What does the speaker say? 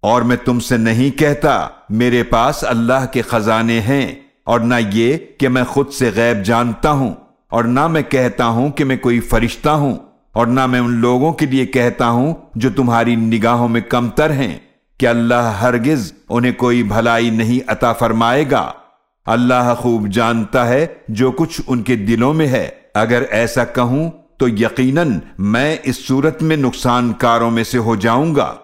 اور میں تم سے نہیں کہتا میرے پاس اللہ کے خزانے ہیں اور نہ یہ کہ میں خود سے غیب جانتا ہوں اور نہ میں کہتا ہوں کہ میں کوئی فرشتہ ہوں اور نہ میں ان لوگوں کے لیے کہتا ہوں جو تمہاری نگاہوں میں کمتر ہیں کہ اللہ ہرگز انہیں کوئی بھلائی نہیں عطا فرمائے گا۔ اللہ خوب جانتا ہے جو کچھ ان کے دلوں میں ہے۔ اگر ایسا کہوں تو یقیناً میں اس صورت میں نقصان کاروں میں سے ہو جاؤں گا۔